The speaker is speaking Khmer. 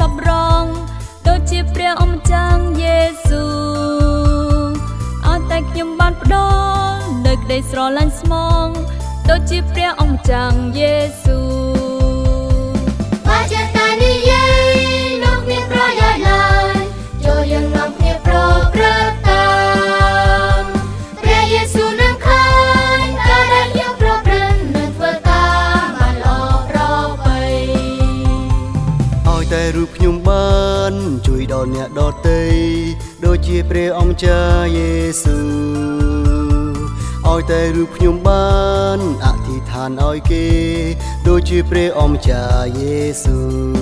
សប្រង ដូចជាព្រះអម្ចាស់យេស៊ូអត់តែខ្ញុំបានផ្ដល់នៅក្តីស្រឡាញ់ស្មង ដូចជាព្រះអម្ចាស់យេ តែរូបខ្ញុំបាន ជួយដល់អ្នកដទៃដូចជាព្រះអង្គចាយេស៊ូឲ្យតែរូបខ្ញុំបានអធិដ្ឋានឲ្យគេ ដូចជាព្រះអង្គចាយេស៊ូបើជាតែ